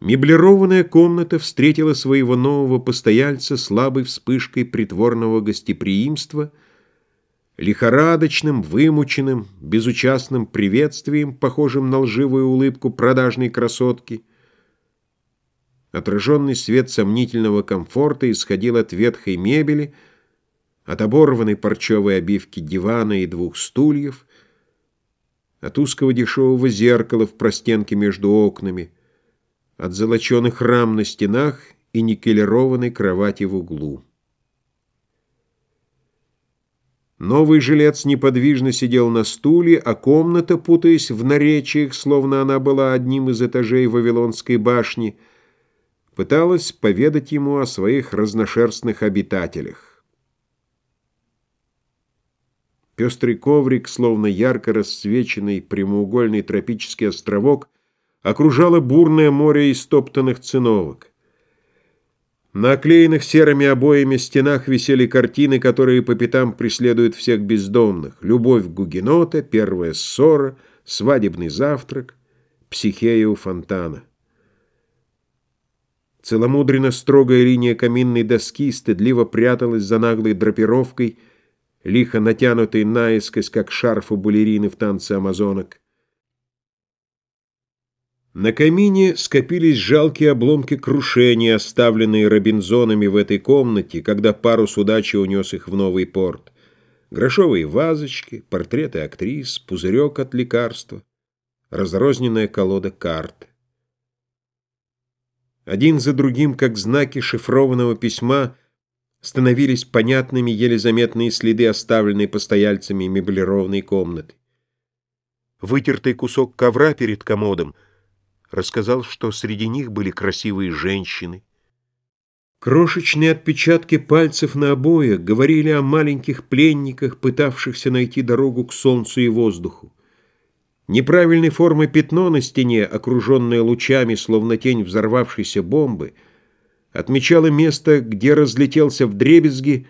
Меблированная комната встретила своего нового постояльца слабой вспышкой притворного гостеприимства, лихорадочным, вымученным, безучастным приветствием, похожим на лживую улыбку продажной красотки. Отраженный свет сомнительного комфорта исходил от ветхой мебели, от оборванной парчевой обивки дивана и двух стульев, от узкого дешевого зеркала в простенке между окнами — от золоченых рам на стенах и никелированной кровати в углу. Новый жилец неподвижно сидел на стуле, а комната, путаясь в наречиях, словно она была одним из этажей Вавилонской башни, пыталась поведать ему о своих разношерстных обитателях. Пестрый коврик, словно ярко расцвеченный прямоугольный тропический островок — окружало бурное море истоптанных циновок. На оклеенных серыми обоями стенах висели картины, которые по пятам преследуют всех бездомных. «Любовь Гугенота», «Первая ссора», «Свадебный завтрак», «Психея у фонтана». Целомудренно строгая линия каминной доски стыдливо пряталась за наглой драпировкой, лихо натянутой наискось, как шарф у балерины в танце амазонок. На камине скопились жалкие обломки крушения, оставленные Робинзонами в этой комнате, когда парус удачи унес их в новый порт. Грошовые вазочки, портреты актрис, пузырек от лекарства, разрозненная колода карт. Один за другим, как знаки шифрованного письма, становились понятными еле заметные следы, оставленные постояльцами меблированной комнаты. Вытертый кусок ковра перед комодом — рассказал, что среди них были красивые женщины. Крошечные отпечатки пальцев на обоях говорили о маленьких пленниках, пытавшихся найти дорогу к солнцу и воздуху. Неправильной формы пятно на стене, окруженное лучами, словно тень взорвавшейся бомбы, отмечало место, где разлетелся в дребезги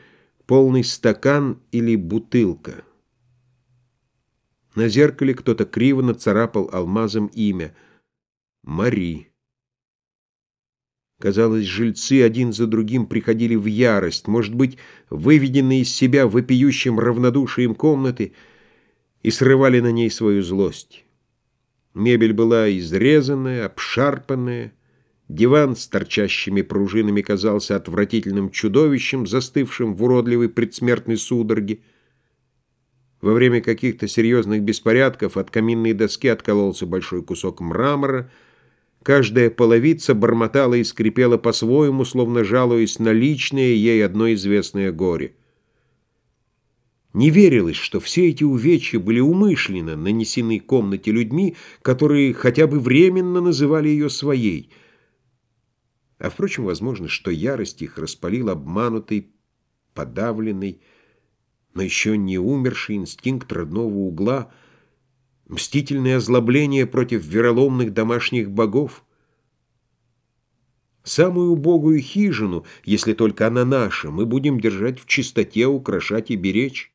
полный стакан или бутылка. На зеркале кто-то криво нацарапал алмазом имя — Мари. Казалось, жильцы один за другим приходили в ярость, может быть, выведенные из себя вопиющим равнодушием комнаты, и срывали на ней свою злость. Мебель была изрезанная, обшарпанная, диван с торчащими пружинами казался отвратительным чудовищем, застывшим в уродливой предсмертной судороге. Во время каких-то серьезных беспорядков от каминной доски откололся большой кусок мрамора — Каждая половица бормотала и скрипела по-своему, словно жалуясь на личное ей одно известное горе. Не верилось, что все эти увечья были умышленно нанесены комнате людьми, которые хотя бы временно называли ее своей. А, впрочем, возможно, что ярость их распалил обманутый, подавленный, но еще не умерший инстинкт родного угла — мстительное озлобление против вероломных домашних богов. Самую убогую хижину, если только она наша, мы будем держать в чистоте, украшать и беречь.